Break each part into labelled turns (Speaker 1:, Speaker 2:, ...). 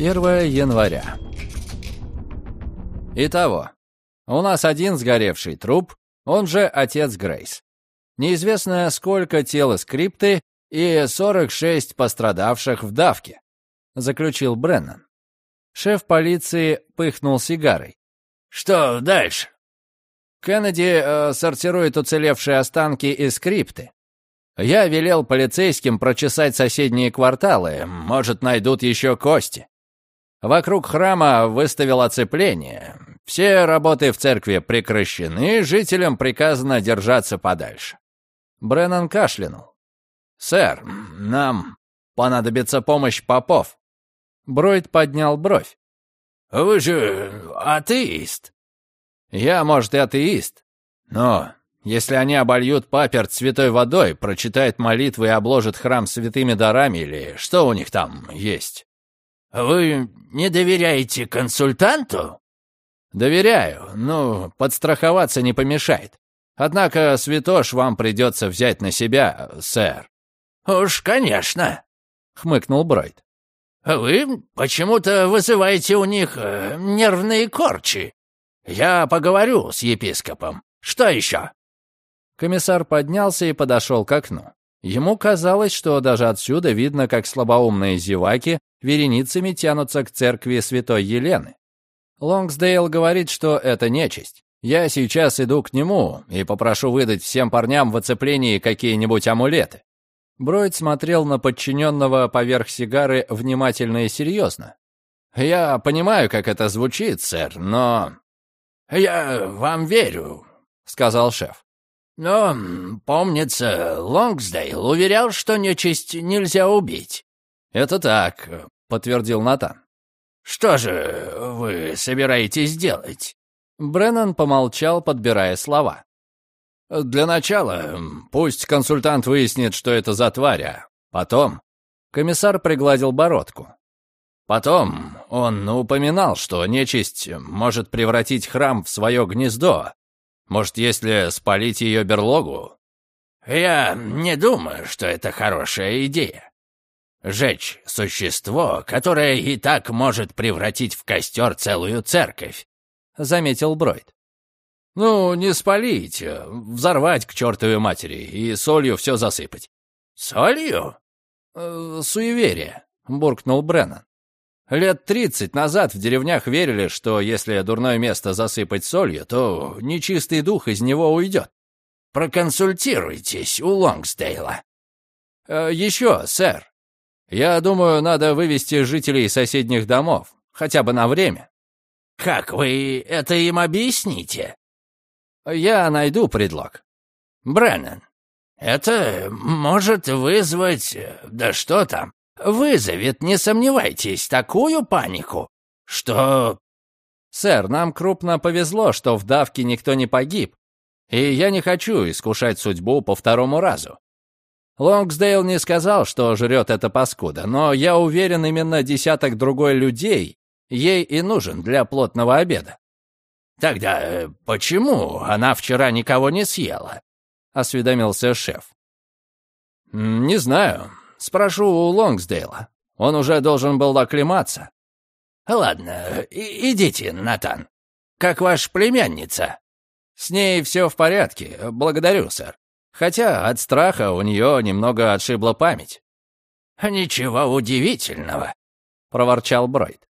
Speaker 1: 1 января. Итого, у нас один сгоревший труп, он же отец Грейс. Неизвестно, сколько тел и скрипты и 46 пострадавших в давке, заключил Бреннан. Шеф полиции пыхнул сигарой.
Speaker 2: «Что дальше?»
Speaker 1: Кеннеди э, сортирует уцелевшие останки и скрипты. Я велел полицейским прочесать соседние кварталы, может, найдут еще кости. Вокруг храма выставил оцепление. Все работы в церкви прекращены, жителям приказано держаться подальше. Бреннан кашлянул. «Сэр, нам понадобится помощь попов». Бройд поднял бровь.
Speaker 2: «Вы же атеист».
Speaker 1: «Я, может, и атеист, но если они обольют паперт святой водой, прочитают молитвы и обложат храм святыми дарами или что у них там есть?»
Speaker 2: «Вы не доверяете консультанту?»
Speaker 1: «Доверяю, но подстраховаться не помешает. Однако святош вам придется взять на себя, сэр».
Speaker 2: «Уж, конечно», —
Speaker 1: хмыкнул Бройд.
Speaker 2: «Вы почему-то вызываете у них э, нервные корчи. Я поговорю с епископом. Что еще?»
Speaker 1: Комиссар поднялся и подошел к окну. Ему казалось, что даже отсюда видно, как слабоумные зеваки вереницами тянутся к церкви святой Елены. Лонгсдейл говорит, что это нечисть. Я сейчас иду к нему и попрошу выдать всем парням в оцеплении какие-нибудь амулеты. Бройд смотрел на подчиненного поверх сигары внимательно и серьезно. «Я понимаю, как это звучит, сэр, но...»
Speaker 2: «Я вам верю», — сказал шеф. Но, помнится, Лонгсдейл уверял, что нечисть нельзя убить.
Speaker 1: «Это так», — подтвердил Натан.
Speaker 2: «Что же вы собираетесь делать?»
Speaker 1: Бреннан помолчал, подбирая слова. «Для начала пусть консультант выяснит, что это за тварь, а потом...» Комиссар пригладил бородку. Потом он упоминал, что нечисть может превратить храм в свое гнездо, может, если спалить ее берлогу?
Speaker 2: Я не думаю, что это хорошая идея. Жечь существо, которое и так может превратить в костер целую церковь, — заметил Бройд.
Speaker 1: Ну, не спалить, взорвать к чертовой матери и солью все засыпать.
Speaker 2: Солью?
Speaker 1: Э, суеверие, буркнул Бреннан. Лет тридцать назад в деревнях верили, что если дурное место засыпать солью, то нечистый дух из него уйдет.
Speaker 2: Проконсультируйтесь у Лонгсдейла.
Speaker 1: Э, еще, сэр. Я думаю, надо вывести жителей соседних домов, хотя бы на время.
Speaker 2: Как вы это им объясните?
Speaker 1: Я найду предлог.
Speaker 2: Бреннан, это может вызвать... Да что там? вызовет, не сомневайтесь, такую панику, что...
Speaker 1: Сэр, нам крупно повезло, что в давке никто не погиб, и я не хочу искушать судьбу по второму разу. Лонгсдейл не сказал, что жрет эта паскуда, но я уверен, именно десяток другой людей ей и нужен для плотного обеда.
Speaker 2: «Тогда э, почему она вчера никого не съела?» — осведомился шеф.
Speaker 1: «Не знаю. Спрошу у Лонгсдейла. Он уже должен был оклематься.
Speaker 2: Ладно, идите, Натан. Как ваша племянница?
Speaker 1: С ней все в порядке, благодарю, сэр. Хотя от страха у нее немного отшибла память.
Speaker 2: «Ничего удивительного», — проворчал Бройд.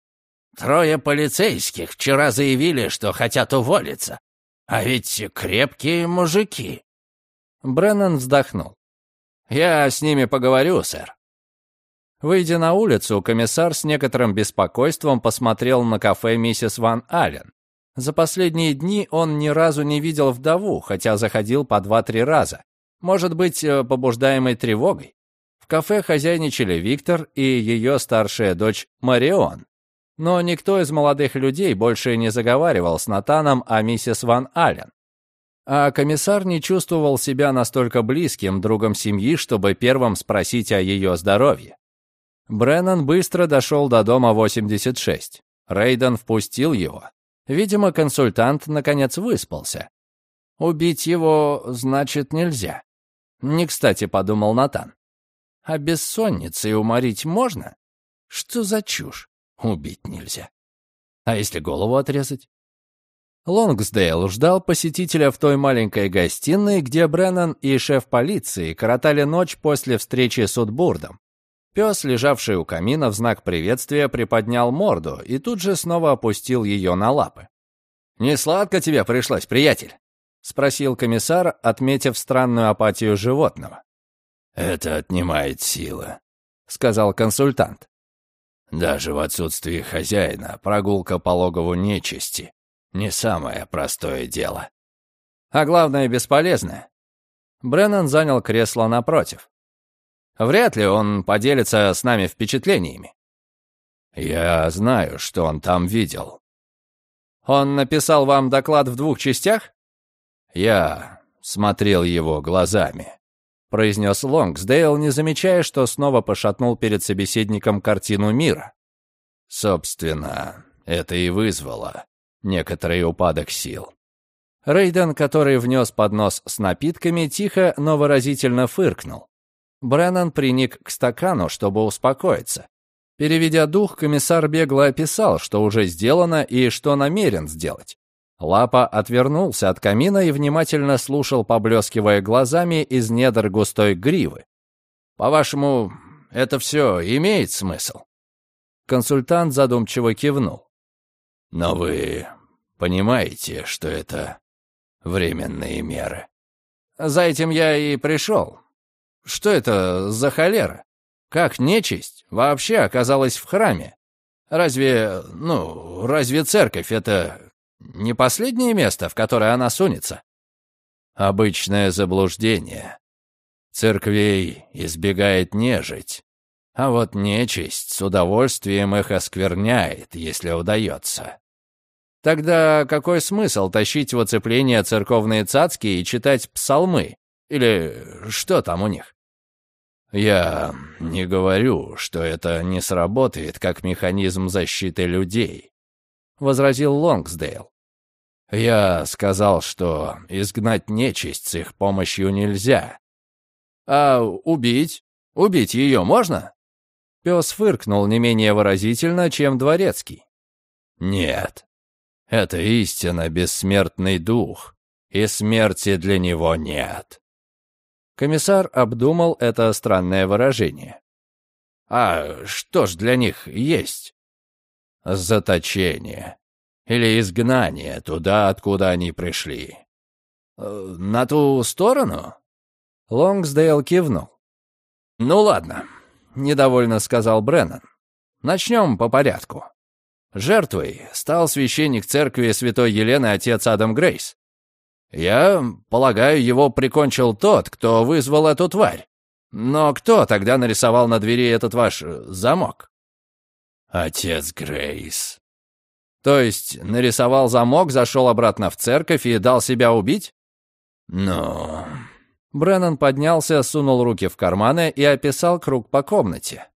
Speaker 2: «Трое полицейских вчера заявили, что хотят уволиться. А ведь крепкие мужики».
Speaker 1: Бреннан вздохнул. «Я с ними поговорю, сэр». Выйдя на улицу, комиссар с некоторым беспокойством посмотрел на кафе миссис Ван Аллен. За последние дни он ни разу не видел вдову, хотя заходил по два-три раза. Может быть, э, побуждаемой тревогой. В кафе хозяйничали Виктор и ее старшая дочь Марион. Но никто из молодых людей больше не заговаривал с Натаном о миссис Ван Аллен а комиссар не чувствовал себя настолько близким другом семьи, чтобы первым спросить о ее здоровье. Бреннан быстро дошел до дома 86. Рейден впустил его. Видимо, консультант наконец выспался. Убить его, значит, нельзя. Не кстати, подумал Натан. А бессонницей уморить можно? Что за чушь?
Speaker 2: убить нельзя. А если голову отрезать?
Speaker 1: Лонгсдейл ждал посетителя в той маленькой гостиной, где Бреннан и шеф полиции коротали ночь после встречи с Утбурдом. Пес, лежавший у камина в знак приветствия, приподнял морду и тут же снова опустил ее на лапы. «Не сладко тебе пришлось, приятель?» — спросил комиссар, отметив странную апатию животного.
Speaker 2: «Это отнимает силы», —
Speaker 1: сказал консультант.
Speaker 2: «Даже в отсутствии хозяина прогулка по логову нечисти не самое простое дело».
Speaker 1: «А главное, бесполезное». Бреннан занял кресло напротив. Вряд ли он поделится с нами впечатлениями.
Speaker 2: Я знаю, что он там видел.
Speaker 1: Он написал вам доклад в двух частях?
Speaker 2: Я смотрел его глазами,
Speaker 1: произнес Лонгсдейл, не замечая, что снова пошатнул перед собеседником картину мира.
Speaker 2: Собственно, это и вызвало некоторый упадок сил.
Speaker 1: Рейден, который внес поднос с напитками, тихо, но выразительно фыркнул. Бреннан приник к стакану, чтобы успокоиться. Переведя дух, комиссар бегло описал, что уже сделано и что намерен сделать. Лапа отвернулся от камина и внимательно слушал, поблескивая глазами из недр густой гривы. «По-вашему, это все имеет смысл?» Консультант задумчиво кивнул.
Speaker 2: «Но вы понимаете, что это временные меры?»
Speaker 1: «За этим я и пришел. Что это за холера? Как нечисть вообще оказалась в храме? Разве, ну, разве церковь — это не последнее место, в которое она сунется?
Speaker 2: Обычное заблуждение. Церквей избегает нежить, а вот нечисть с удовольствием их оскверняет, если удается.
Speaker 1: Тогда какой смысл тащить в оцепление церковные цацки и читать псалмы? Или что там у них?
Speaker 2: Я не говорю, что это не сработает как механизм защиты людей, возразил Лонгсдейл. Я сказал, что изгнать нечисть с их помощью нельзя.
Speaker 1: А убить? Убить ее можно? Пес фыркнул не менее выразительно, чем дворецкий.
Speaker 2: Нет, это истинно бессмертный дух, и смерти для него нет.
Speaker 1: Комиссар обдумал это странное выражение. «А что ж для них есть?»
Speaker 2: «Заточение. Или изгнание туда, откуда они пришли».
Speaker 1: Э, «На ту сторону?» Лонгсдейл кивнул. «Ну ладно», — недовольно сказал Бреннан. «Начнем по порядку. Жертвой стал священник церкви святой Елены отец Адам Грейс. Я полагаю, его прикончил тот, кто вызвал эту тварь. Но кто тогда нарисовал на двери этот ваш э, замок?
Speaker 2: Отец Грейс.
Speaker 1: То есть нарисовал замок, зашел обратно в церковь и дал себя убить?
Speaker 2: Ну...
Speaker 1: Бреннан поднялся, сунул руки в карманы и описал круг по комнате.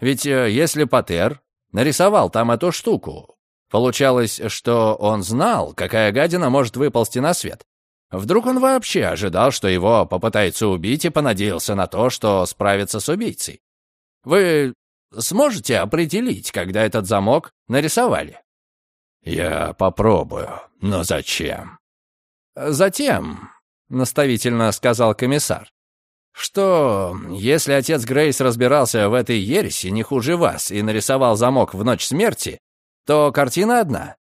Speaker 1: Ведь э, если Патер нарисовал там эту штуку, Получалось, что он знал, какая гадина может выползти на свет. Вдруг он вообще ожидал, что его попытаются убить, и понадеялся на то, что справится с убийцей. Вы сможете определить, когда этот замок нарисовали?
Speaker 2: Я попробую, но зачем?
Speaker 1: Затем, наставительно сказал комиссар, что если отец Грейс разбирался в этой ереси не хуже вас и нарисовал замок в ночь смерти, то картина одна.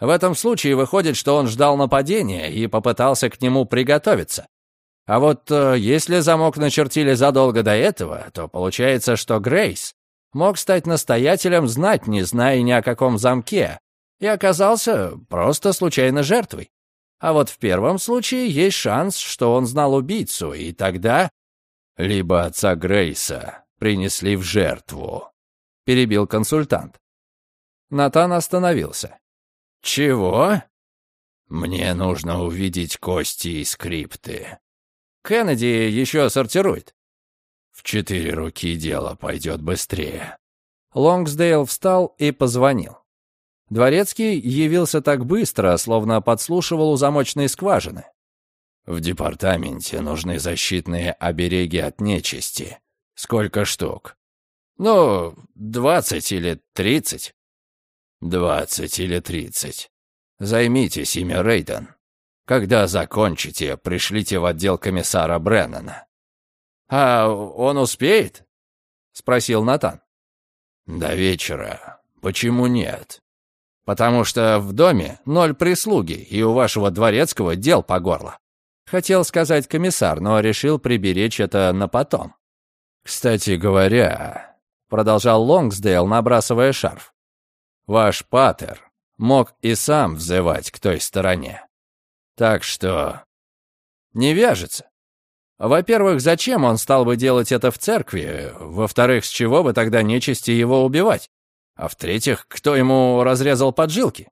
Speaker 1: В этом случае выходит, что он ждал нападения и попытался к нему приготовиться. А вот э, если замок начертили задолго до этого, то получается, что Грейс мог стать настоятелем, знать не зная ни о каком замке, и оказался просто случайно жертвой. А вот в первом случае есть шанс, что он знал убийцу, и тогда...
Speaker 2: Либо отца Грейса принесли в жертву,
Speaker 1: перебил консультант. Натан остановился. «Чего?»
Speaker 2: «Мне нужно увидеть кости и скрипты».
Speaker 1: «Кеннеди еще сортирует».
Speaker 2: «В четыре руки дело пойдет быстрее».
Speaker 1: Лонгсдейл встал и позвонил. Дворецкий явился так быстро, словно подслушивал у замочной скважины.
Speaker 2: «В департаменте нужны защитные обереги от нечисти. Сколько штук?» Ну, двадцать или тридцать.
Speaker 1: Двадцать или тридцать. Займитесь ими, Рейден. Когда закончите, пришлите в отдел комиссара Бреннана.
Speaker 2: А он успеет? Спросил Натан.
Speaker 1: До вечера. Почему нет?
Speaker 2: Потому что в доме ноль прислуги, и у вашего дворецкого дел по горло. Хотел сказать комиссар, но решил приберечь это на потом.
Speaker 1: Кстати говоря, продолжал Лонгсдейл, набрасывая шарф. Ваш патер мог и сам взывать к той стороне. Так что...
Speaker 2: Не вяжется. Во-первых, зачем он стал бы делать это в церкви? Во-вторых, с чего бы тогда нечисти его убивать? А в-третьих, кто ему разрезал поджилки?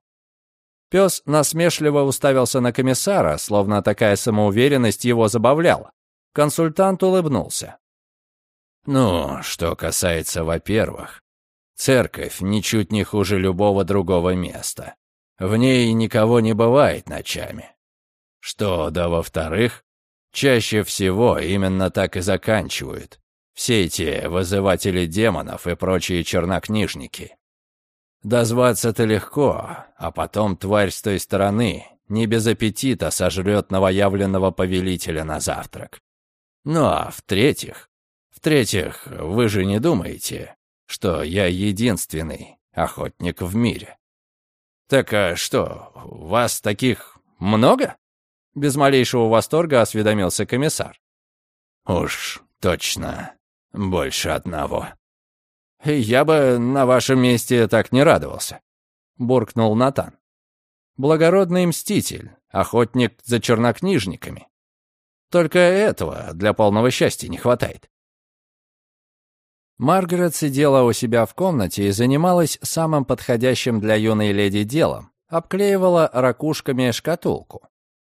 Speaker 2: Пес насмешливо уставился на комиссара, словно такая самоуверенность его забавляла. Консультант улыбнулся.
Speaker 1: «Ну, что касается, во-первых, церковь ничуть не хуже любого другого места. В ней никого не бывает ночами. Что да во-вторых, чаще всего именно так и заканчивают все эти вызыватели демонов и прочие чернокнижники. Дозваться-то легко, а потом тварь с той стороны не без аппетита сожрет новоявленного повелителя на завтрак. Ну а в-третьих, в-третьих, вы же не думаете, что я единственный охотник в мире?
Speaker 2: Так а что, вас таких много? Без малейшего восторга осведомился комиссар.
Speaker 1: Уж точно больше одного.
Speaker 2: «Я бы на вашем месте так не радовался», — буркнул Натан. «Благородный мститель, охотник за чернокнижниками. Только этого для полного счастья не хватает». Маргарет сидела у себя в комнате и занималась самым подходящим для юной леди делом. Обклеивала ракушками шкатулку.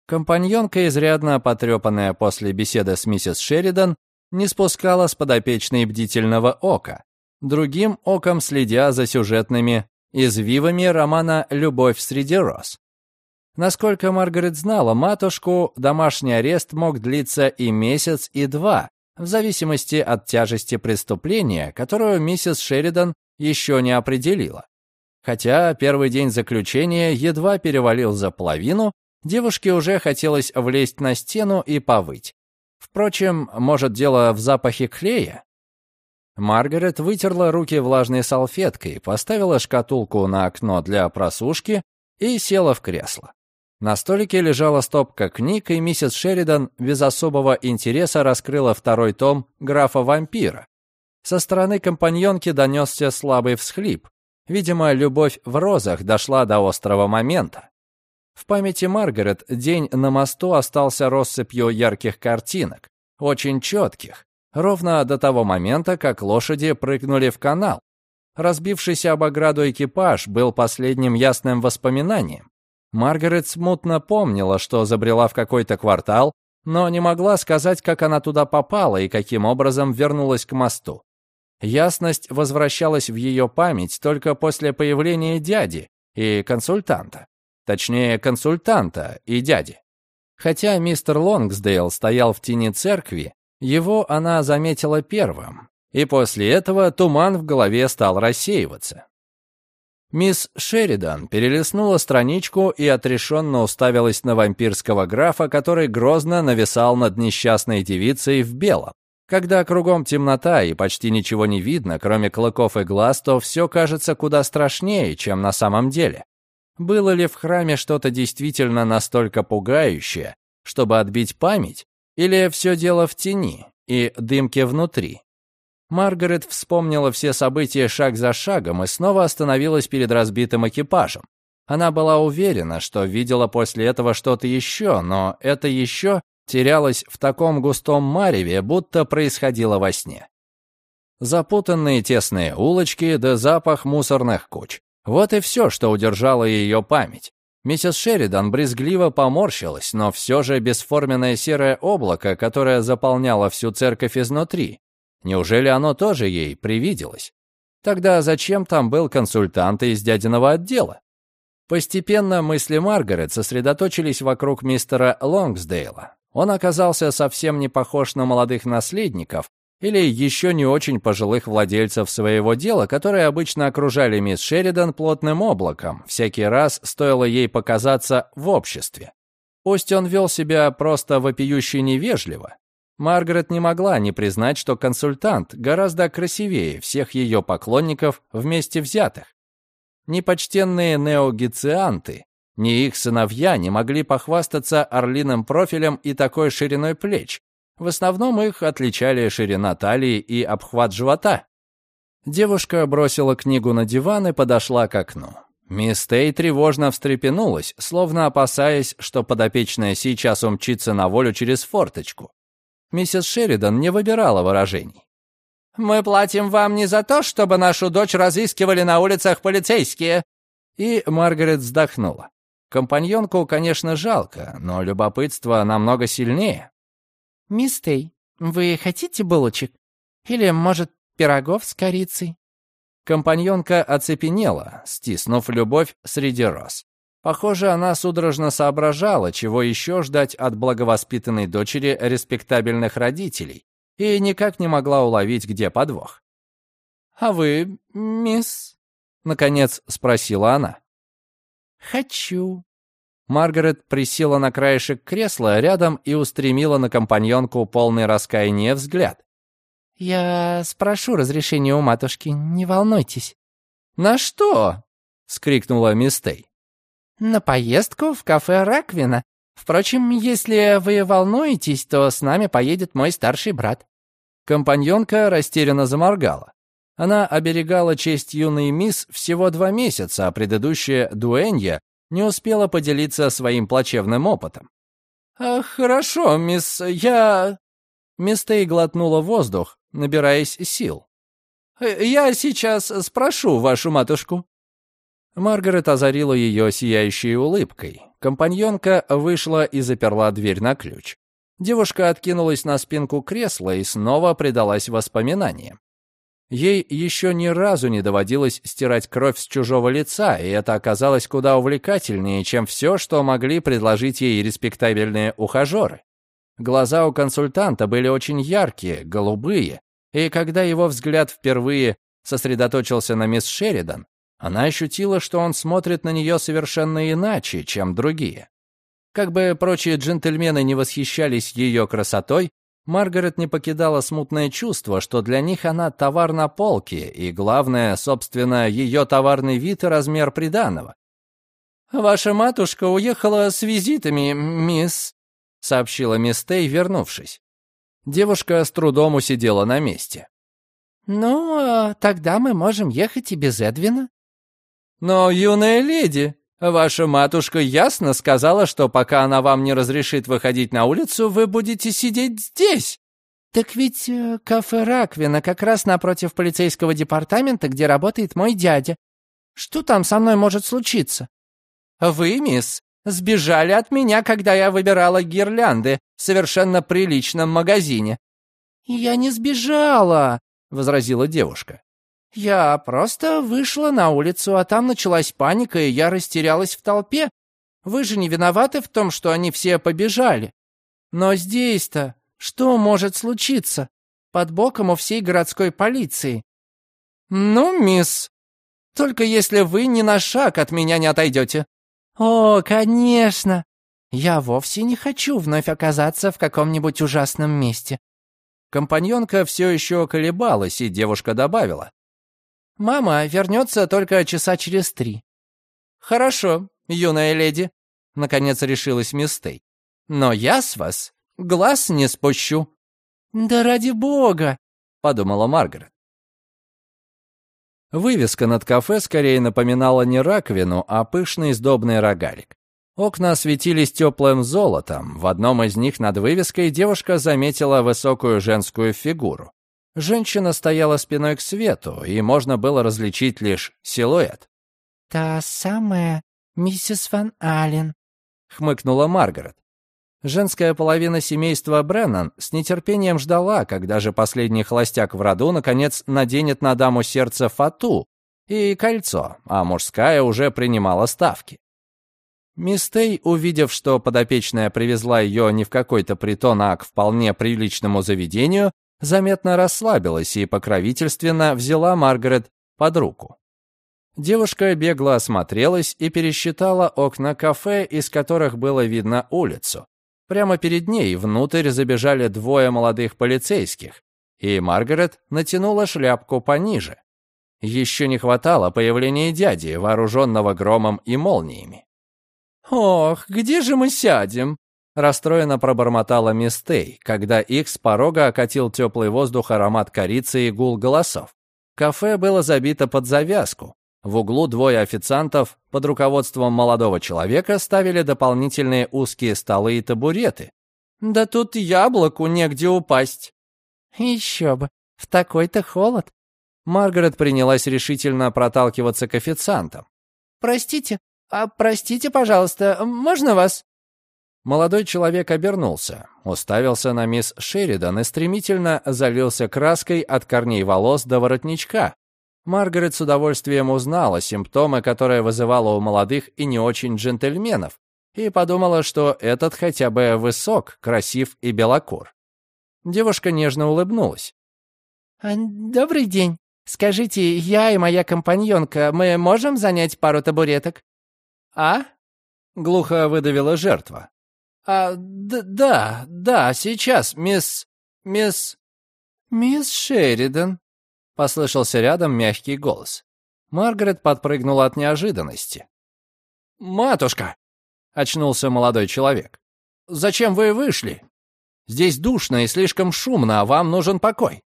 Speaker 2: Компаньонка, изрядно потрепанная после беседы с миссис Шеридан, не спускала с подопечной бдительного ока, другим оком следя за сюжетными извивами романа «Любовь среди роз». Насколько Маргарет знала матушку, домашний арест мог длиться и месяц, и два, в зависимости от тяжести преступления, которую миссис Шеридан еще не определила. Хотя первый день заключения едва перевалил за половину, девушке уже хотелось влезть на стену и повыть. Впрочем, может, дело в запахе клея? Маргарет вытерла руки влажной салфеткой, поставила шкатулку на окно для просушки и села в кресло. На столике лежала стопка книг, и миссис Шеридан без особого интереса раскрыла второй том «Графа-вампира». Со стороны компаньонки донесся слабый всхлип. Видимо, любовь в розах дошла до острого момента. В памяти Маргарет день на мосту остался россыпью ярких картинок, очень четких, ровно до того момента, как лошади прыгнули в канал. Разбившийся об ограду экипаж был последним ясным воспоминанием. Маргарет смутно помнила, что забрела в какой-то квартал, но не могла сказать, как она туда попала и каким образом вернулась к мосту. Ясность возвращалась в ее память только после появления дяди и консультанта. Точнее, консультанта и дяди. Хотя мистер Лонгсдейл стоял в тени церкви, его она заметила первым, и после этого туман в голове стал рассеиваться. Мисс Шеридан перелистнула страничку и отрешенно уставилась на вампирского графа, который грозно нависал над несчастной девицей в белом. Когда кругом темнота и почти ничего не видно, кроме клыков и глаз, то все кажется куда страшнее, чем на самом деле. Было ли в храме что-то действительно настолько пугающее, чтобы отбить память? Или все дело в тени и дымке внутри? Маргарет вспомнила все события шаг за шагом и снова остановилась перед разбитым экипажем. Она была уверена, что видела после этого что-то еще, но это еще терялось в таком густом мареве, будто происходило во сне. Запутанные тесные улочки да запах мусорных куч. Вот и все, что удержало ее память. Миссис Шеридан брезгливо поморщилась, но все же бесформенное серое облако, которое заполняло всю церковь изнутри. Неужели оно тоже ей привиделось? Тогда зачем там был консультант из дядиного отдела? Постепенно мысли Маргарет сосредоточились вокруг мистера Лонгсдейла. Он оказался совсем не похож на молодых наследников,
Speaker 1: или еще не очень пожилых владельцев своего дела, которые обычно окружали мисс Шеридан плотным облаком, всякий раз стоило ей показаться в обществе. Пусть он вел себя просто вопиюще невежливо, Маргарет не могла не признать, что консультант гораздо красивее всех ее поклонников вместе взятых. Ни почтенные неогицианты, ни их сыновья не могли похвастаться орлиным профилем и такой шириной плеч. В основном их отличали ширина талии и обхват живота. Девушка бросила книгу на диван и подошла к окну. Мисс Тей тревожно встрепенулась, словно опасаясь, что подопечная сейчас умчится на волю через форточку. Миссис Шеридан не выбирала выражений.
Speaker 2: «Мы платим вам не за то, чтобы нашу дочь разыскивали на улицах полицейские».
Speaker 1: И Маргарет вздохнула. Компаньонку, конечно, жалко, но любопытство намного сильнее.
Speaker 3: «Мисс Тей, вы хотите булочек? Или, может, пирогов с корицей?»
Speaker 1: Компаньонка оцепенела, стиснув любовь среди роз. Похоже, она судорожно соображала, чего еще ждать от благовоспитанной дочери респектабельных родителей, и никак не могла уловить, где подвох.
Speaker 3: «А вы, мисс?»
Speaker 1: — наконец спросила она.
Speaker 3: «Хочу».
Speaker 1: Маргарет присела на краешек кресла рядом и устремила на компаньонку полный раскаяния взгляд.
Speaker 3: «Я спрошу разрешения у матушки, не волнуйтесь».
Speaker 1: «На что?» — скрикнула Мистей.
Speaker 3: «На поездку в кафе «Раквина». Впрочем, если вы волнуетесь, то с нами поедет мой старший брат».
Speaker 1: Компаньонка растерянно заморгала. Она оберегала честь юной мисс всего два месяца, а предыдущая дуэнья не успела поделиться своим плачевным опытом.
Speaker 2: «А, «Хорошо, мисс, я...»
Speaker 1: Мисс глотнула воздух, набираясь сил.
Speaker 2: «Я сейчас спрошу вашу матушку».
Speaker 1: Маргарет озарила ее сияющей улыбкой. Компаньонка вышла и заперла дверь на ключ. Девушка откинулась на спинку кресла и снова предалась воспоминаниям. Ей еще ни разу не доводилось стирать кровь с чужого лица, и это оказалось куда увлекательнее, чем все, что могли предложить ей респектабельные ухажеры. Глаза у консультанта были очень яркие, голубые, и когда его взгляд впервые сосредоточился на мисс Шеридан, она ощутила, что он смотрит на нее совершенно иначе, чем другие. Как бы прочие джентльмены не восхищались ее красотой, Маргарет не покидала смутное чувство, что для них она товар на полке, и главное, собственно, ее товарный вид и размер приданого.
Speaker 2: «Ваша матушка уехала с визитами, мисс», — сообщила мисс Тей, вернувшись.
Speaker 1: Девушка с трудом усидела на месте.
Speaker 3: «Ну, а тогда мы можем ехать и без Эдвина»,
Speaker 2: «Но, юная леди, ваша матушка ясно сказала, что пока она вам не разрешит выходить на улицу, вы будете сидеть здесь».
Speaker 3: «Так ведь э, кафе «Раквина» как раз напротив полицейского департамента, где работает мой дядя. Что там со мной может случиться?»
Speaker 2: «Вы, мисс, сбежали от меня, когда я выбирала гирлянды в совершенно приличном магазине».
Speaker 3: «Я не сбежала», — возразила девушка. Я просто вышла на улицу, а там началась паника, и я растерялась в толпе. Вы же не виноваты в том, что они все побежали. Но здесь-то что может случиться? Под боком у всей городской полиции.
Speaker 2: Ну, мисс, только если вы ни на шаг от меня не отойдете.
Speaker 3: О, конечно. Я вовсе не хочу вновь оказаться в каком-нибудь ужасном месте.
Speaker 1: Компаньонка все еще колебалась, и девушка добавила.
Speaker 3: Мама вернется только часа через три».
Speaker 2: «Хорошо, юная леди», — наконец решилась мисс Тей. «Но я с вас глаз не спущу».
Speaker 3: «Да ради бога», —
Speaker 1: подумала Маргарет. Вывеска над кафе скорее напоминала не раковину, а пышный сдобный рогалик. Окна светились теплым золотом. В одном из них над вывеской девушка заметила высокую женскую фигуру. Женщина стояла спиной к свету, и можно было различить лишь силуэт.
Speaker 3: «Та самая миссис Ван Аллен», —
Speaker 1: хмыкнула Маргарет. Женская половина семейства Бреннан с нетерпением ждала, когда же последний холостяк в роду наконец наденет на даму сердце фату и кольцо, а мужская уже принимала ставки. Мисс Тей, увидев, что подопечная привезла ее не в какой-то притон, а к вполне приличному заведению, заметно расслабилась и покровительственно взяла Маргарет под руку. Девушка бегло осмотрелась и пересчитала окна кафе, из которых было видно улицу. Прямо перед ней внутрь забежали двое молодых полицейских, и Маргарет натянула шляпку пониже. Еще не хватало появления дяди, вооруженного громом и молниями. «Ох, где же мы сядем?» Расстроенно пробормотала мисс Тей, когда их с порога окатил теплый воздух аромат корицы и гул голосов. Кафе было забито под завязку. В углу двое официантов под руководством молодого человека ставили дополнительные узкие столы и табуреты. «Да тут яблоку негде упасть». «Еще бы, в такой-то холод». Маргарет принялась решительно проталкиваться к официантам. «Простите, а простите, пожалуйста, можно вас?» Молодой человек обернулся, уставился на мисс Шеридан и стремительно залился краской от корней волос до воротничка. Маргарет с удовольствием узнала симптомы, которые вызывала у молодых и не очень джентльменов, и подумала, что этот хотя бы высок, красив и белокур. Девушка нежно улыбнулась. «А, «Добрый день. Скажите, я и моя компаньонка, мы можем занять пару табуреток?» «А?» — глухо выдавила жертва. «А, да, да, сейчас, мисс... мисс...» «Мисс Шеридан», — послышался рядом мягкий голос. Маргарет подпрыгнула от неожиданности. «Матушка!» — очнулся молодой человек. «Зачем вы вышли? Здесь душно и слишком шумно, а вам нужен покой».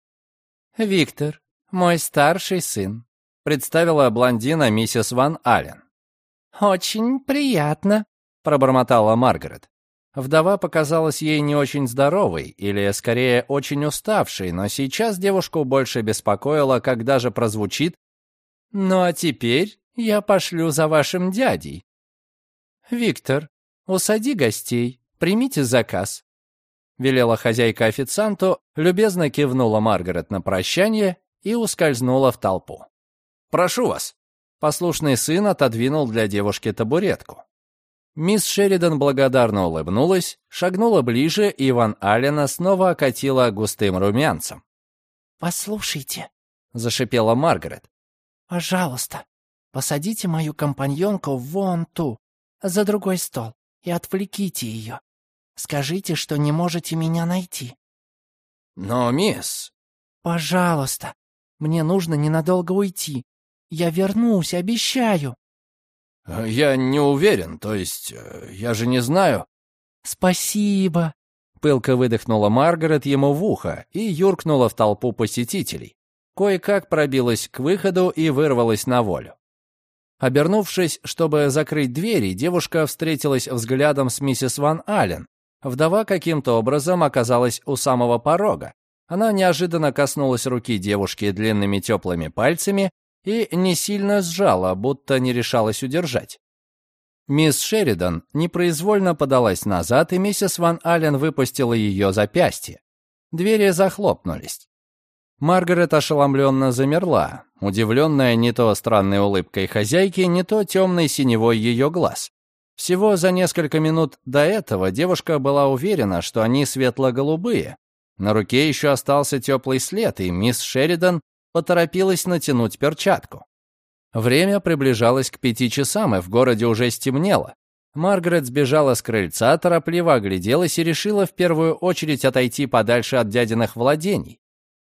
Speaker 1: «Виктор, мой старший сын», — представила блондина миссис Ван Аллен. «Очень приятно», — пробормотала Маргарет. Вдова показалась ей не очень здоровой, или, скорее, очень уставшей, но сейчас девушку больше беспокоило, когда же прозвучит «Ну а теперь я пошлю за вашим дядей». «Виктор, усади гостей, примите заказ», — велела хозяйка официанту, любезно кивнула Маргарет на прощание и ускользнула в толпу. «Прошу вас». Послушный сын отодвинул для девушки табуретку. Мисс Шеридан благодарно улыбнулась, шагнула ближе, и Ван Аллена снова окатила густым румянцем. «Послушайте», — зашипела Маргарет, — «пожалуйста, посадите мою компаньонку вон ту, за другой стол, и отвлеките ее. Скажите, что не можете меня найти».
Speaker 2: «Но, мисс...»
Speaker 3: «Пожалуйста, мне нужно ненадолго уйти. Я вернусь, обещаю».
Speaker 2: «Я не уверен, то есть э, я же не знаю».
Speaker 3: «Спасибо», — пылко выдохнула Маргарет ему в ухо и юркнула в толпу посетителей. Кое-как пробилась к выходу и вырвалась на волю. Обернувшись, чтобы закрыть двери, девушка встретилась взглядом с миссис Ван Аллен. Вдова каким-то образом оказалась у самого порога. Она неожиданно коснулась руки девушки длинными теплыми пальцами и не сильно сжала, будто не решалась удержать. Мисс Шеридан непроизвольно подалась назад, и миссис Ван Аллен выпустила ее запястье. Двери захлопнулись. Маргарет ошеломленно замерла, удивленная не то странной улыбкой хозяйки, не то темной синевой ее глаз. Всего за несколько минут до этого девушка была уверена, что они светло-голубые. На руке еще остался теплый след, и мисс Шеридан поторопилась натянуть перчатку. Время приближалось к пяти часам, и в городе уже стемнело. Маргарет сбежала с крыльца, торопливо огляделась и решила в первую очередь отойти подальше от дядиных владений.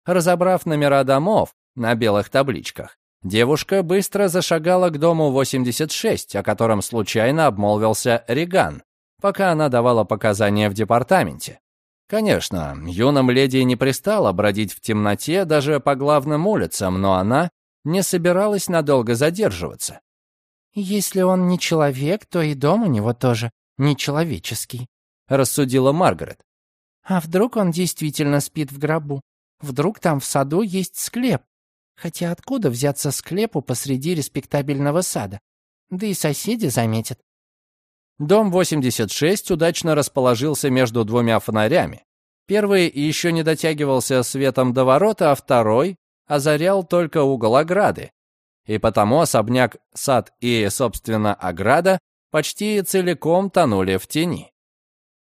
Speaker 3: Разобрав номера домов на белых табличках, девушка быстро зашагала к дому 86, о котором случайно обмолвился Реган, пока она давала показания в департаменте. Конечно, юным леди не пристало бродить в темноте даже по главным улицам, но она не собиралась надолго задерживаться. «Если он не человек, то и дом у него тоже нечеловеческий», — рассудила Маргарет. «А вдруг он действительно спит в гробу? Вдруг там в саду есть склеп? Хотя откуда взяться склепу посреди респектабельного сада? Да и соседи заметят. Дом 86 удачно расположился между двумя фонарями. Первый еще не дотягивался светом до ворота, а второй озарял только угол ограды. И потому особняк, сад и, собственно, ограда почти целиком тонули в тени.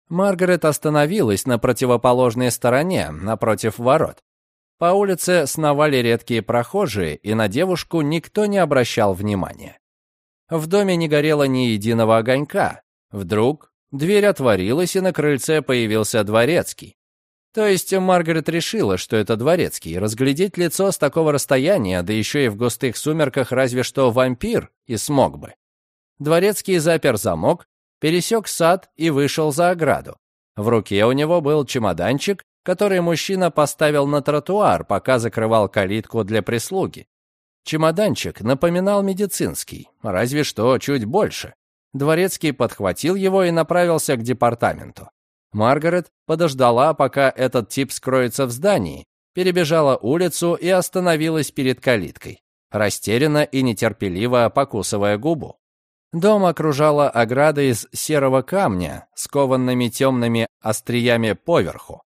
Speaker 3: Маргарет остановилась на противоположной стороне, напротив ворот.
Speaker 1: По улице сновали редкие прохожие, и на девушку никто не обращал внимания. В доме не горело ни единого огонька. Вдруг дверь отворилась, и на крыльце появился дворецкий. То есть Маргарет решила, что это дворецкий. Разглядеть лицо с такого расстояния, да еще и в густых сумерках разве что вампир и смог бы. Дворецкий запер замок, пересек сад и вышел за ограду. В руке у него был чемоданчик, который мужчина поставил на тротуар, пока закрывал калитку для прислуги. Чемоданчик напоминал медицинский, разве что чуть больше. Дворецкий подхватил его и направился к департаменту. Маргарет подождала, пока этот тип скроется в здании, перебежала улицу и остановилась перед калиткой, растерянно и нетерпеливо покусывая губу. Дом окружала ограда из серого камня с кованными темными остриями поверху.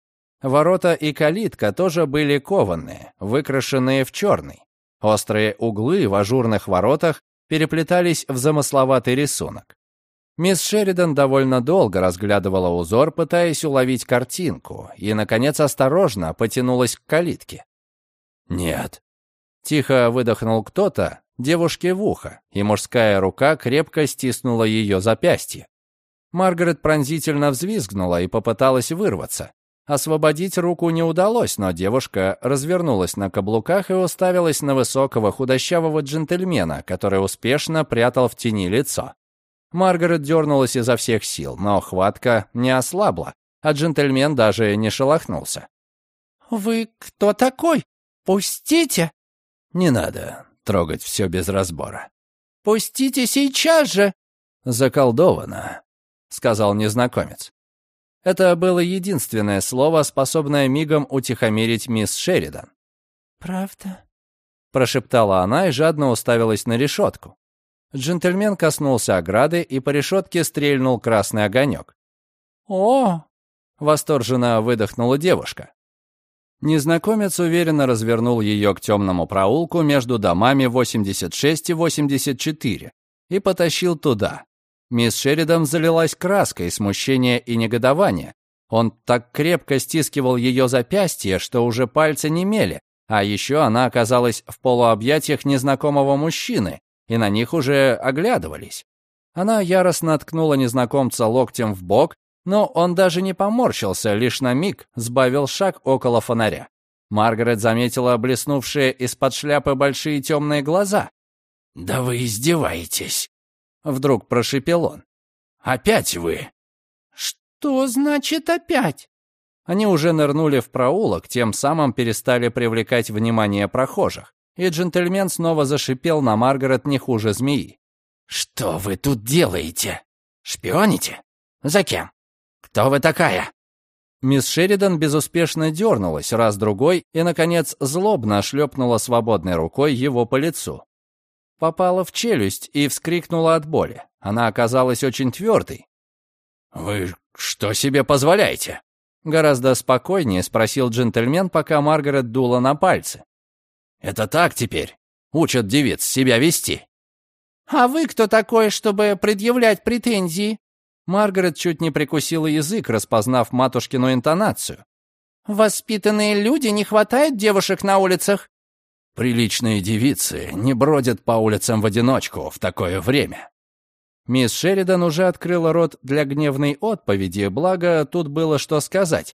Speaker 1: Ворота и калитка тоже были кованные, выкрашенные в черный. Острые углы в ажурных воротах переплетались в замысловатый рисунок. Мисс Шеридан довольно долго разглядывала узор, пытаясь уловить картинку, и, наконец, осторожно потянулась к калитке. «Нет». Тихо выдохнул кто-то девушке в ухо, и мужская рука крепко стиснула ее запястье. Маргарет пронзительно взвизгнула и попыталась вырваться. Освободить руку не удалось, но девушка развернулась на каблуках и уставилась на высокого худощавого джентльмена, который успешно прятал в тени лицо. Маргарет дернулась изо всех сил, но хватка не ослабла, а джентльмен даже не шелохнулся.
Speaker 3: «Вы кто такой? Пустите!»
Speaker 1: «Не надо трогать все без разбора».
Speaker 3: «Пустите сейчас же!»
Speaker 1: «Заколдовано», — сказал незнакомец. Это было единственное слово, способное мигом утихомирить мисс Шеридан.
Speaker 3: «Правда?»
Speaker 1: — прошептала она и жадно уставилась на решетку. Джентльмен коснулся ограды, и по решетке стрельнул красный огонек.
Speaker 3: «О!»
Speaker 1: — восторженно выдохнула девушка. Незнакомец уверенно развернул ее к темному проулку между домами 86 и 84 и потащил туда, Мисс Шеридан залилась краской смущения и негодования. Он так крепко стискивал ее запястье, что уже пальцы немели, а еще она оказалась в полуобъятиях незнакомого мужчины, и на них уже оглядывались. Она яростно ткнула незнакомца локтем в бок, но он даже не поморщился, лишь на миг сбавил шаг около фонаря. Маргарет заметила блеснувшие из-под шляпы большие темные глаза.
Speaker 2: «Да вы издеваетесь!»
Speaker 1: Вдруг прошипел он.
Speaker 2: «Опять вы?»
Speaker 3: «Что значит опять?»
Speaker 1: Они уже нырнули в проулок, тем самым перестали привлекать внимание прохожих, и джентльмен снова зашипел на Маргарет не хуже змеи.
Speaker 2: «Что вы тут делаете? Шпионите? За кем? Кто вы такая?»
Speaker 1: Мисс Шеридан безуспешно дернулась раз-другой и, наконец, злобно шлепнула свободной рукой его по лицу попала в челюсть и вскрикнула от боли. Она оказалась очень твердой.
Speaker 2: «Вы что себе позволяете?»
Speaker 1: Гораздо спокойнее спросил джентльмен, пока Маргарет дула на пальцы.
Speaker 2: «Это так теперь? Учат девиц себя вести?»
Speaker 3: «А вы кто такой, чтобы предъявлять претензии?»
Speaker 1: Маргарет чуть не прикусила язык, распознав матушкину интонацию.
Speaker 3: «Воспитанные люди не хватает девушек на улицах?»
Speaker 2: Приличные девицы не бродят по улицам в одиночку в такое время.
Speaker 1: Мисс Шеридан уже открыла рот для гневной отповеди, благо тут было что сказать.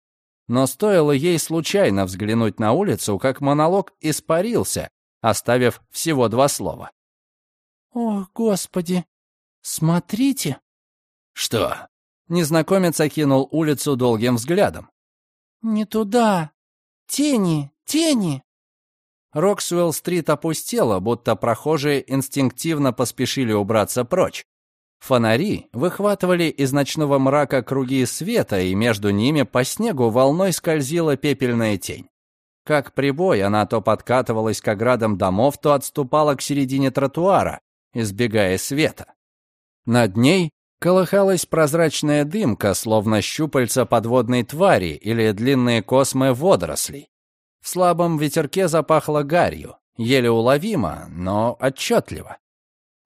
Speaker 1: Но стоило ей случайно взглянуть на улицу, как монолог испарился, оставив всего два слова.
Speaker 3: «О, Господи! Смотрите!»
Speaker 2: «Что?»
Speaker 1: Незнакомец окинул улицу долгим взглядом.
Speaker 3: «Не туда! Тени! Тени!»
Speaker 1: Роксуэлл-стрит опустела, будто прохожие инстинктивно поспешили убраться прочь. Фонари выхватывали из ночного мрака круги света, и между ними по снегу волной скользила пепельная тень. Как прибой, она то подкатывалась к оградам домов, то отступала к середине тротуара, избегая света. Над ней колыхалась прозрачная дымка, словно щупальца подводной твари или длинные космы водорослей. В слабом ветерке запахло гарью, еле уловимо, но отчетливо.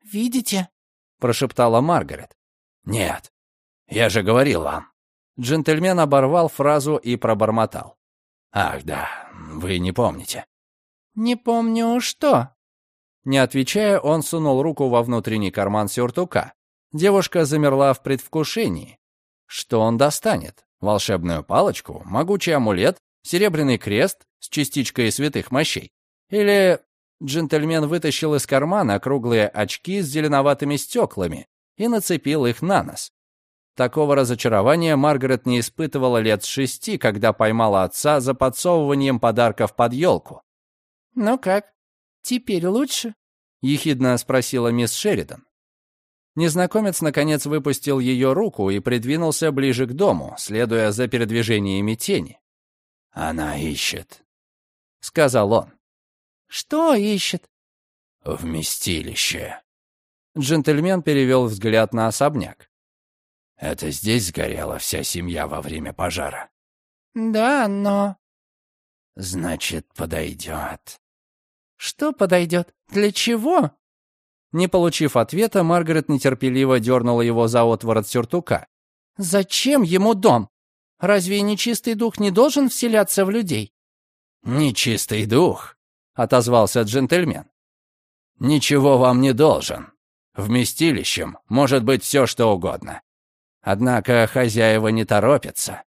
Speaker 3: «Видите?»
Speaker 1: — прошептала Маргарет.
Speaker 2: «Нет, я же говорил вам».
Speaker 1: Джентльмен оборвал фразу и пробормотал.
Speaker 2: «Ах, да, вы не помните».
Speaker 3: «Не помню что?»
Speaker 1: Не отвечая, он сунул руку во внутренний карман сюртука. Девушка замерла в предвкушении. Что он достанет? Волшебную палочку, могучий амулет, серебряный крест с частичкой святых мощей? Или джентльмен вытащил из кармана круглые очки с зеленоватыми стеклами и нацепил их на нос? Такого разочарования Маргарет не испытывала лет с шести, когда поймала отца за подсовыванием подарков под елку.
Speaker 3: «Ну как, теперь лучше?» — ехидно спросила мисс Шеридан.
Speaker 1: Незнакомец, наконец, выпустил ее руку и придвинулся ближе к дому, следуя за передвижениями тени.
Speaker 2: «Она ищет», —
Speaker 1: сказал он.
Speaker 3: «Что ищет?»
Speaker 2: «Вместилище».
Speaker 1: Джентльмен перевел взгляд на особняк.
Speaker 2: «Это здесь сгорела вся семья во время пожара?»
Speaker 3: «Да, но...»
Speaker 2: «Значит, подойдет».
Speaker 3: «Что подойдет? Для чего?»
Speaker 1: Не получив ответа, Маргарет нетерпеливо дернула его за отворот сюртука.
Speaker 3: «Зачем ему дом? Разве нечистый дух не должен вселяться в людей?»
Speaker 2: «Нечистый дух», — отозвался джентльмен.
Speaker 1: «Ничего вам не должен. Вместилищем может быть все, что угодно. Однако хозяева не торопятся».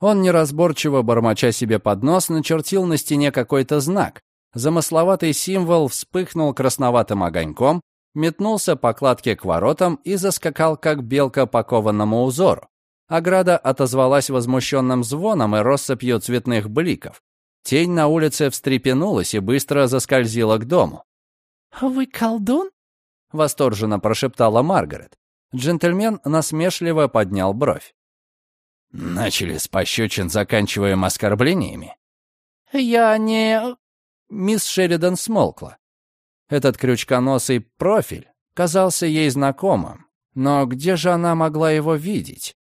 Speaker 1: Он неразборчиво, бормоча себе под нос, начертил на стене какой-то знак. Замысловатый символ вспыхнул красноватым огоньком, метнулся по кладке к воротам и заскакал, как белка по кованому узору. Ограда отозвалась возмущенным звоном и россыпью цветных бликов. Тень на улице встрепенулась и быстро заскользила к дому.
Speaker 3: «Вы колдун?»
Speaker 1: — восторженно прошептала Маргарет. Джентльмен насмешливо поднял бровь.
Speaker 2: «Начали с пощечин, заканчиваем оскорблениями?»
Speaker 3: «Я не...»
Speaker 1: Мисс Шеридан смолкла. Этот крючконосый профиль казался ей знакомым, но где же она могла его видеть?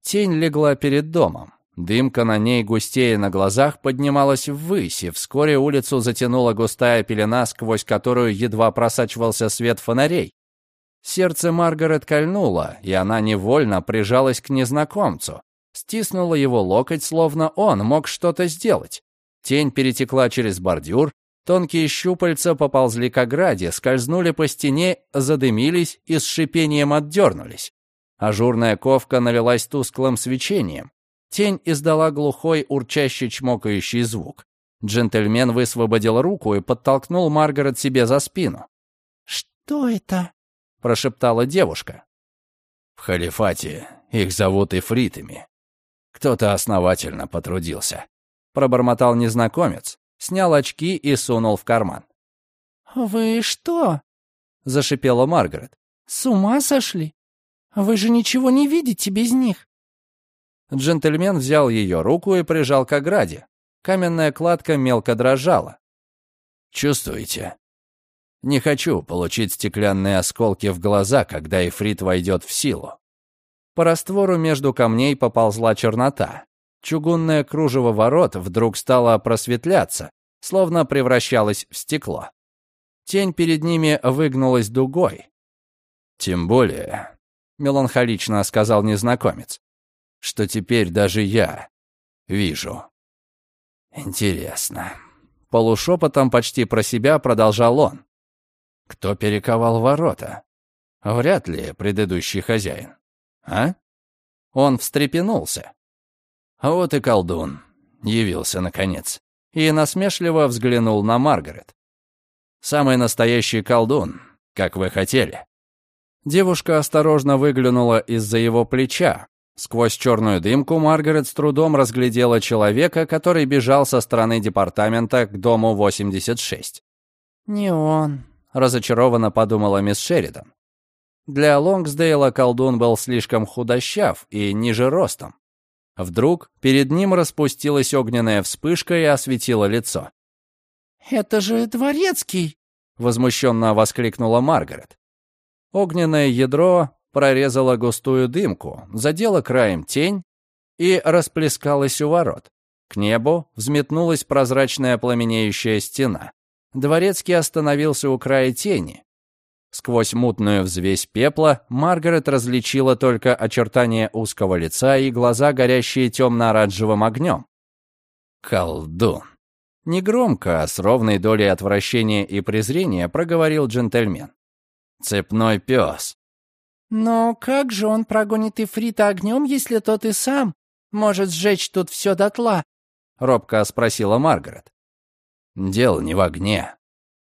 Speaker 1: Тень легла перед домом. Дымка на ней густее на глазах поднималась ввысь, и вскоре улицу затянула густая пелена, сквозь которую едва просачивался свет фонарей. Сердце Маргарет кольнуло, и она невольно прижалась к незнакомцу, стиснула его локоть, словно он мог что-то сделать. Тень перетекла через бордюр, Тонкие щупальца поползли к ограде, скользнули по стене, задымились и с шипением отдернулись. Ажурная ковка налилась тусклым свечением. Тень издала глухой, урчащий, чмокающий звук. Джентльмен высвободил руку и подтолкнул Маргарет себе за спину.
Speaker 3: «Что это?»
Speaker 1: — прошептала девушка.
Speaker 2: «В халифате их зовут ифритами. Кто-то основательно потрудился», —
Speaker 1: пробормотал незнакомец, снял очки и сунул в карман.
Speaker 3: «Вы что?»
Speaker 1: — зашипела Маргарет.
Speaker 3: «С ума сошли? Вы же ничего не видите без них».
Speaker 1: Джентльмен взял ее руку и прижал к ограде. Каменная кладка мелко дрожала.
Speaker 2: «Чувствуете? Не хочу получить стеклянные осколки в глаза, когда эфрит войдет в силу».
Speaker 1: По раствору между камней поползла чернота. Чугунное кружево ворот вдруг стало просветляться, словно превращалось в стекло. Тень перед ними выгнулась дугой.
Speaker 2: «Тем более», — меланхолично сказал незнакомец, «что теперь даже я вижу». «Интересно».
Speaker 1: Полушепотом почти про себя продолжал он.
Speaker 2: «Кто перековал ворота? Вряд ли предыдущий хозяин. А?»
Speaker 1: Он встрепенулся.
Speaker 2: А вот и колдун. Явился, наконец.
Speaker 1: И насмешливо взглянул на Маргарет.
Speaker 2: «Самый настоящий колдун, как вы хотели».
Speaker 1: Девушка осторожно выглянула из-за его плеча. Сквозь черную дымку Маргарет с трудом разглядела человека, который бежал со стороны департамента к дому 86.
Speaker 3: «Не он», —
Speaker 1: разочарованно подумала мисс Шеридан. Для Лонгсдейла колдун был слишком худощав и ниже ростом. Вдруг перед ним распустилась огненная вспышка и осветила лицо.
Speaker 3: «Это же Дворецкий!»
Speaker 1: — возмущенно воскликнула Маргарет. Огненное ядро прорезало густую дымку, задело краем тень и расплескалось у ворот. К небу взметнулась прозрачная пламенеющая стена. Дворецкий остановился у края тени, Сквозь мутную взвесь пепла Маргарет различила только очертания узкого лица и глаза, горящие темно-оранжевым огнем. колдун. Негромко, а с ровной долей отвращения и презрения проговорил джентльмен. «Цепной пес».
Speaker 3: «Но как же он прогонит Ифрита огнем, если тот и сам может сжечь тут все дотла?» — робко спросила Маргарет.
Speaker 1: «Дело не в огне».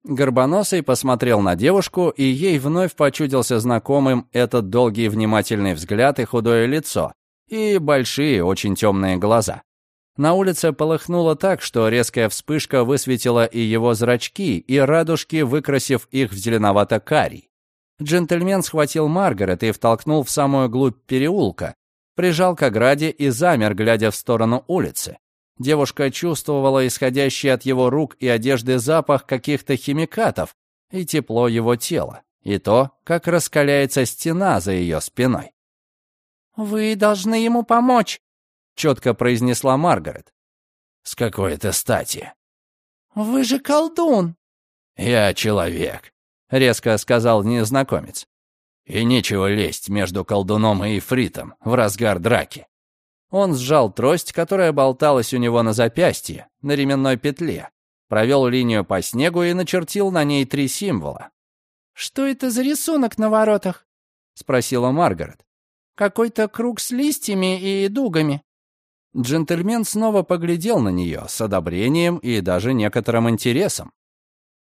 Speaker 1: Горбоносый посмотрел на девушку, и ей вновь почудился знакомым этот долгий внимательный взгляд и худое лицо, и большие, очень темные глаза. На улице полыхнуло так, что резкая вспышка высветила и его зрачки, и радужки, выкрасив их в зеленовато-карий. Джентльмен схватил Маргарет и втолкнул в самую глубь переулка, прижал к ограде и замер, глядя в сторону улицы. Девушка чувствовала исходящий от его рук и одежды запах каких-то химикатов и тепло его тела, и то, как раскаляется стена за ее спиной.
Speaker 3: «Вы должны ему помочь», — четко произнесла Маргарет.
Speaker 1: «С какой это стати?»
Speaker 3: «Вы же колдун».
Speaker 1: «Я человек», — резко сказал незнакомец. «И нечего лезть между колдуном и ифритом в разгар драки». Он сжал трость, которая болталась у него на запястье, на ременной петле, провел линию по снегу и начертил на ней три символа.
Speaker 3: «Что это за рисунок на воротах?» — спросила Маргарет. Какой-то круг с листьями и дугами».
Speaker 1: Джентльмен снова поглядел на нее с одобрением и даже некоторым интересом.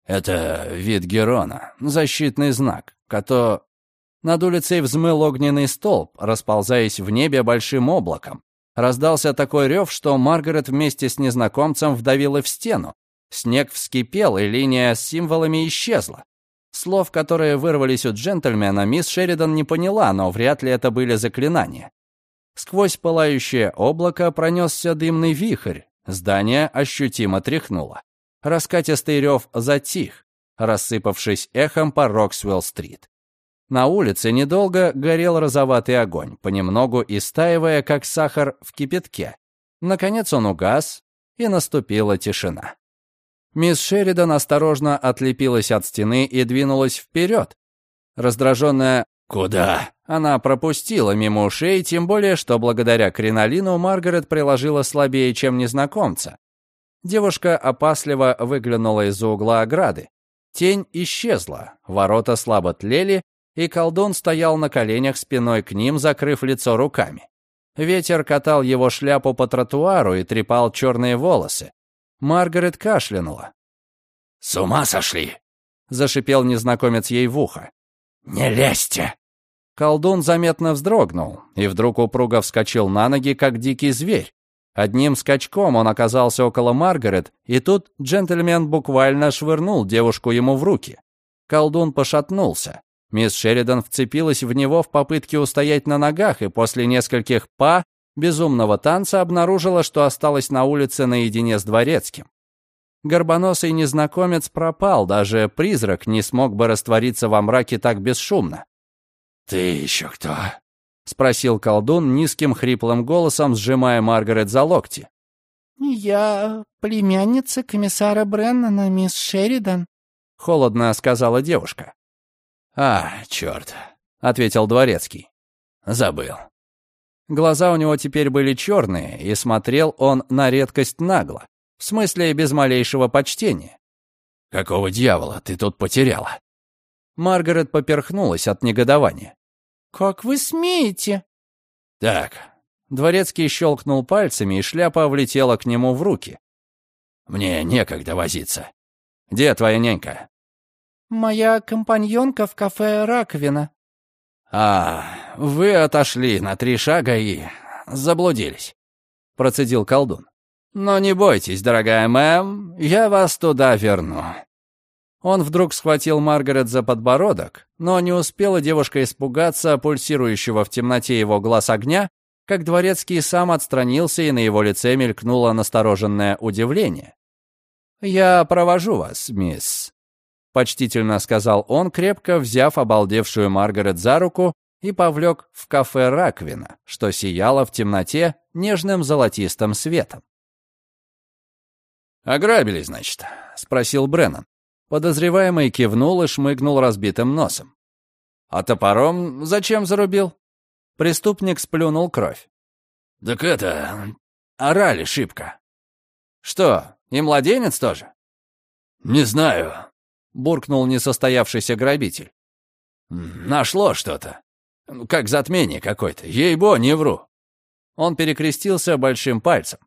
Speaker 1: «Это вид Герона, защитный знак, кото...» Над улицей взмыл огненный столб, расползаясь в небе большим облаком. Раздался такой рев, что Маргарет вместе с незнакомцем вдавила в стену. Снег вскипел, и линия с символами исчезла. Слов, которые вырвались у джентльмена, мисс Шеридан не поняла, но вряд ли это были заклинания. Сквозь пылающее облако пронесся дымный вихрь. Здание ощутимо тряхнуло. Раскатистый рев затих, рассыпавшись эхом по Роксвелл-стрит. На улице недолго горел розоватый огонь, понемногу истаивая, как сахар в кипятке. Наконец он угас, и наступила тишина. Мисс Шеридан осторожно отлепилась от стены и двинулась вперед. Раздраженная «Куда?» она пропустила мимо ушей, тем более, что благодаря кринолину Маргарет приложила слабее, чем незнакомца. Девушка опасливо выглянула из-за угла ограды. Тень исчезла, ворота слабо тлели, и колдун стоял на коленях спиной к ним, закрыв лицо руками. Ветер катал его шляпу по тротуару и трепал черные волосы. Маргарет кашлянула.
Speaker 2: «С ума сошли!»
Speaker 1: — зашипел незнакомец ей в ухо.
Speaker 2: «Не лезьте!»
Speaker 1: Колдун заметно вздрогнул и вдруг упруго вскочил на ноги, как дикий зверь. Одним скачком он оказался около Маргарет, и тут джентльмен буквально швырнул девушку ему в руки. Колдун пошатнулся. Мисс Шеридан вцепилась в него в попытке устоять на ногах, и после нескольких «па» безумного танца обнаружила, что осталась на улице наедине с дворецким. Горбоносый незнакомец пропал, даже призрак не смог бы раствориться во мраке так бесшумно.
Speaker 2: «Ты еще кто?»
Speaker 1: — спросил колдун низким хриплым голосом, сжимая Маргарет за локти.
Speaker 3: «Я племянница комиссара Бреннана, мисс Шеридан», —
Speaker 1: холодно сказала девушка.
Speaker 2: «А, черт», —
Speaker 1: ответил дворецкий.
Speaker 2: «Забыл».
Speaker 1: Глаза у него теперь были черные, и смотрел он на редкость нагло, в смысле без малейшего почтения.
Speaker 2: «Какого дьявола ты тут потеряла?»
Speaker 1: Маргарет поперхнулась от негодования.
Speaker 3: «Как вы смеете?»
Speaker 2: «Так».
Speaker 1: Дворецкий щелкнул пальцами, и шляпа влетела к нему в руки.
Speaker 2: «Мне некогда возиться.
Speaker 1: Где твоя нянька?»
Speaker 3: «Моя компаньонка в кафе «Раковина».
Speaker 1: «А, вы отошли на три шага и заблудились», — процедил колдун. «Но не бойтесь, дорогая мэм, я вас туда верну». Он вдруг схватил Маргарет за подбородок, но не успела девушка испугаться пульсирующего в темноте его глаз огня, как дворецкий сам отстранился, и на его лице мелькнуло настороженное удивление. «Я провожу вас, мисс», — почтительно сказал он, крепко взяв обалдевшую Маргарет за руку и повлек в кафе «Раковина», что сияло в темноте нежным золотистым светом.
Speaker 2: «Ограбили, значит?» — спросил Бреннан.
Speaker 1: Подозреваемый кивнул и шмыгнул разбитым носом. «А топором зачем зарубил?» Преступник сплюнул кровь.
Speaker 2: «Так это... орали шибко».
Speaker 1: Что, и младенец тоже?
Speaker 2: Не знаю,
Speaker 1: буркнул несостоявшийся грабитель.
Speaker 2: Нашло что-то. Как затмение какое-то. Ей-бо, не вру.
Speaker 1: Он перекрестился большим пальцем.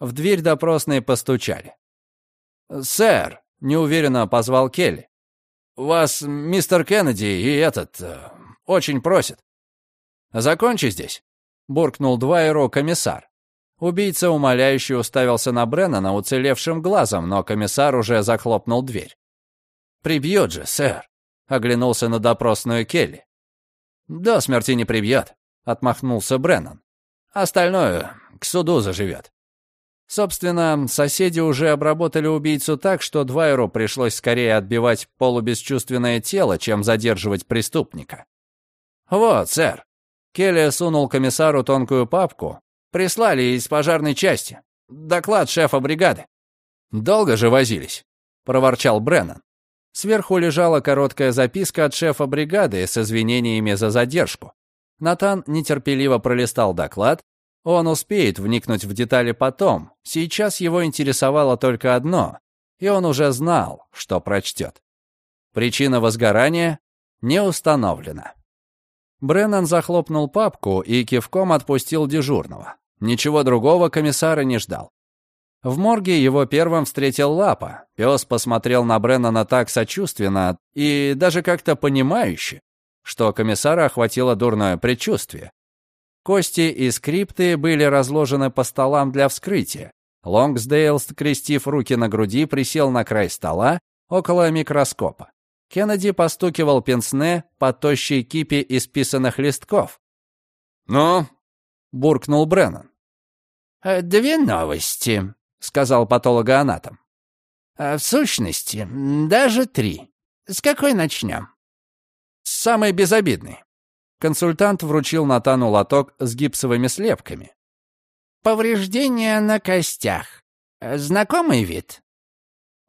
Speaker 1: В дверь допросной постучали. «Сэр», — неуверенно позвал Келли, — «вас мистер Кеннеди и этот э, очень просит». «Закончи здесь», — буркнул Двайеру комиссар. Убийца умоляюще уставился на Бреннана уцелевшим глазом, но комиссар уже захлопнул дверь. «Прибьет же, сэр», — оглянулся на допросную Келли. «До смерти не прибьет», — отмахнулся Бреннан. «Остальное к суду заживет». Собственно, соседи уже обработали убийцу так, что Двайеру пришлось скорее отбивать полубесчувственное тело, чем задерживать преступника. «Вот, сэр». Келли сунул комиссару тонкую папку. «Прислали из пожарной части. Доклад шефа бригады». «Долго же возились», — проворчал Бреннан. Сверху лежала короткая записка от шефа бригады с извинениями за задержку. Натан нетерпеливо пролистал доклад. Он успеет вникнуть в детали потом. Сейчас его интересовало только одно, и он уже знал, что прочтет. Причина возгорания не установлена. Бреннан захлопнул папку и кивком отпустил дежурного. Ничего другого комиссара не ждал. В морге его первым встретил Лапа. Пес посмотрел на Бреннана так сочувственно и даже как-то понимающе, что комиссара охватило дурное предчувствие. Кости и скрипты были разложены по столам для вскрытия. Лонгсдейл, скрестив руки на груди, присел на край стола около микроскопа. Кеннеди постукивал пенсне по тощей кипе исписанных листков.
Speaker 2: «Ну?»
Speaker 1: — буркнул Бреннан.
Speaker 3: «Э, «Две новости», — сказал патологоанатом. «А «В сущности, даже три. С какой начнем?»
Speaker 1: «Самый безобидный». Консультант вручил Натану лоток с гипсовыми слепками.
Speaker 3: «Повреждения на костях. Знакомый вид?»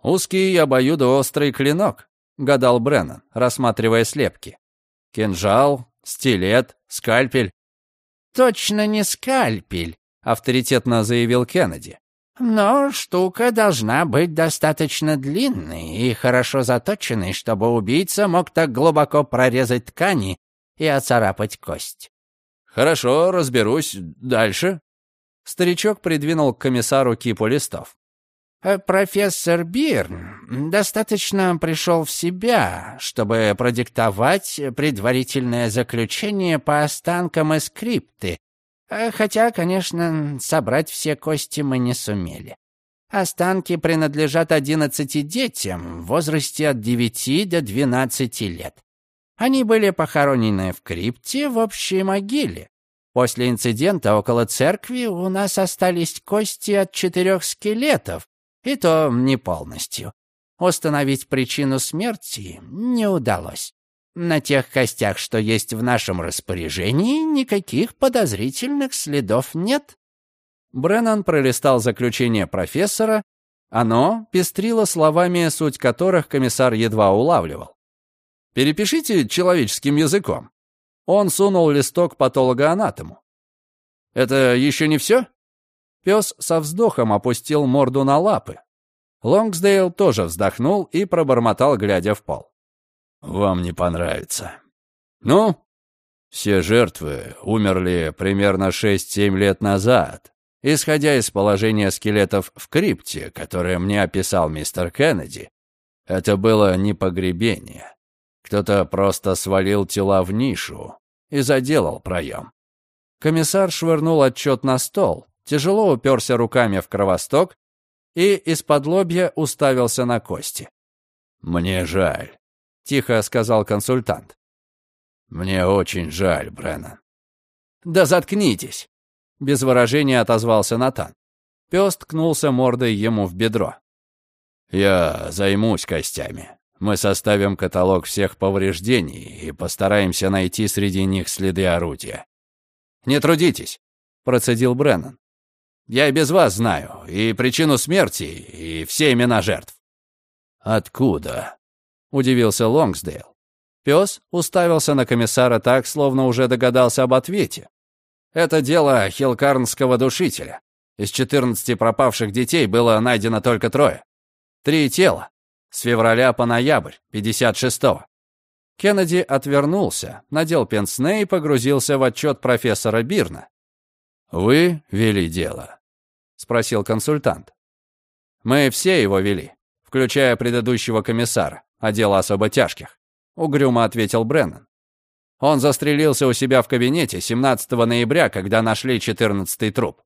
Speaker 1: «Узкий обоюдоострый клинок», — гадал Бреннан, рассматривая слепки. «Кинжал, стилет, скальпель».
Speaker 3: «Точно не скальпель», — авторитетно заявил Кеннеди. Но штука должна быть достаточно длинной и хорошо заточенной, чтобы убийца мог так глубоко прорезать ткани и оцарапать кость.
Speaker 1: «Хорошо, разберусь. Дальше?» Старичок придвинул к комиссару кипу листов.
Speaker 3: «Э, «Профессор Бирн достаточно пришел в себя, чтобы продиктовать предварительное заключение по останкам и скрипты, Э, хотя, конечно, собрать все кости мы не сумели. Останки принадлежат одиннадцати детям в возрасте от девяти до двенадцати лет. Они были похоронены в крипте в общей могиле. После инцидента около церкви у нас остались кости от четырех скелетов, и то не полностью. Установить причину смерти не удалось. На тех костях, что есть в нашем распоряжении, никаких подозрительных следов нет».
Speaker 1: Бреннан пролистал заключение профессора. Оно пестрило словами, суть которых комиссар едва улавливал. «Перепишите человеческим языком». Он сунул листок патологоанатому. «Это еще не все?» Пес со вздохом опустил морду на лапы. Лонгсдейл тоже вздохнул и пробормотал, глядя в пол. Вам не понравится. Ну? Все жертвы умерли примерно 6-7 лет назад, исходя из положения скелетов в крипте, которое мне описал мистер Кеннеди. Это было не погребение. Кто-то просто свалил тела в нишу и заделал проем. Комиссар швырнул отчет на стол, тяжело уперся руками в кровосток и из-под лобья уставился на кости. «Мне жаль тихо сказал консультант. «Мне очень жаль, Бреннан». «Да заткнитесь!» — без выражения отозвался Натан. Пес ткнулся мордой ему в бедро. «Я займусь костями. Мы составим каталог всех повреждений и постараемся найти среди них следы орудия». «Не трудитесь», — процедил Бреннан. «Я и без вас знаю и причину смерти, и все имена жертв». «Откуда?» — удивился Лонгсдейл. Пес уставился на комиссара так, словно уже догадался об ответе. «Это дело хилкарнского душителя. Из 14 пропавших детей было найдено только трое. Три тела. С февраля по ноябрь 56-го. Кеннеди отвернулся, надел пенсне и погрузился в отчет профессора Бирна. «Вы вели дело?» — спросил консультант. «Мы все его вели, включая предыдущего комиссара, отдела особо тяжких», — угрюмо ответил Бреннан. Он застрелился у себя в кабинете 17 ноября, когда нашли 14-й труп.